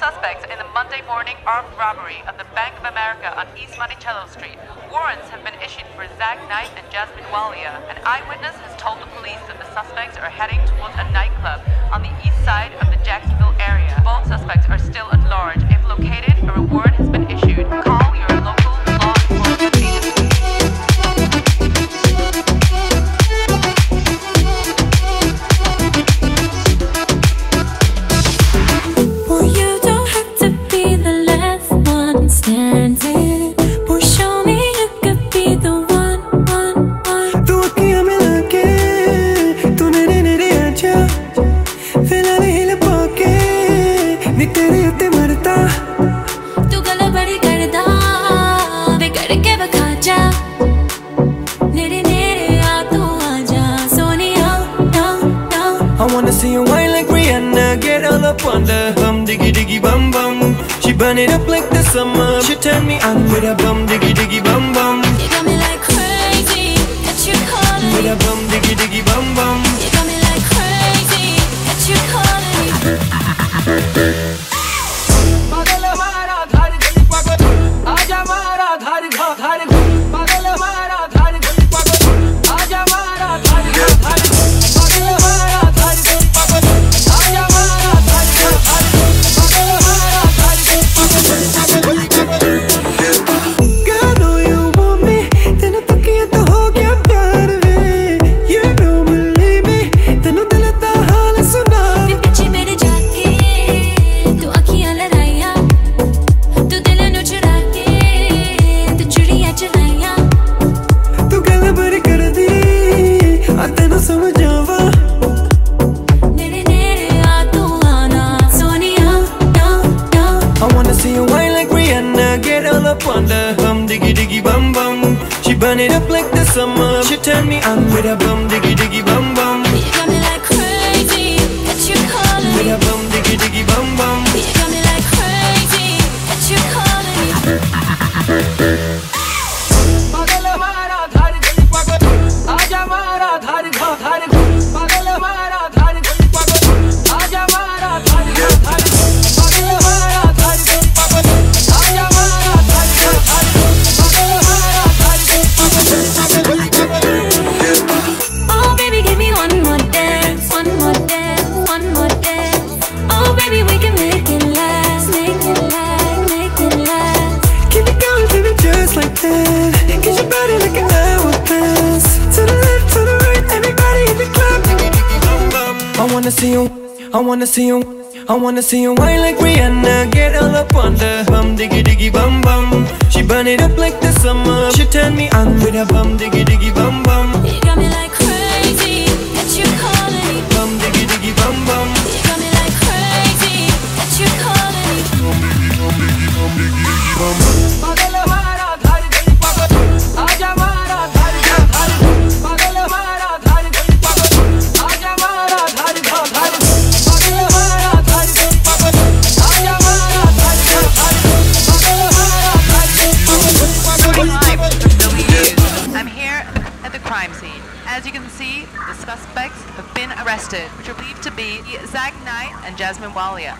suspects in the Monday morning armed robbery of the Bank of America on East Monticello Street. Warrants have been issued for Zack Knight and Jasmin Walia. An eyewitness has told the police that the suspects are heading towards a nightclub on the east side of the Jacksonville area. Both suspects are still at large. तेरे उत्ते मरता तू गल बड़ी करदा वे करके विखा जा नेड़े नेड़े आ तू आजा सोनिया ना ना I wanna see you whine like Rihanna Get all up on the hum diggy diggy bum bum She burn it up like the summer She turn me on with a bum diggy diggy bum bum You got me like crazy that you calling With me a bum diggy diggy bum bum You got me like crazy that you calling me diggy diggy bum bum. She burn it up like the summer. She turn me on with a bum. Diggy diggy bum wanna see you, I wanna see you, I wanna see you whine like Rihanna. Get all up on the bum diggy diggy bum bum. She burn it up like the summer. She turn me on with her bum diggy diggy bum bum. You got me like crazy, that you calling me. Bum diggy diggy bum bum. You got me like crazy, that you calling me. Bum bum. Scene. As you can see, the suspects have been arrested, which are believed to be Zack Knight and Jasmin Walia.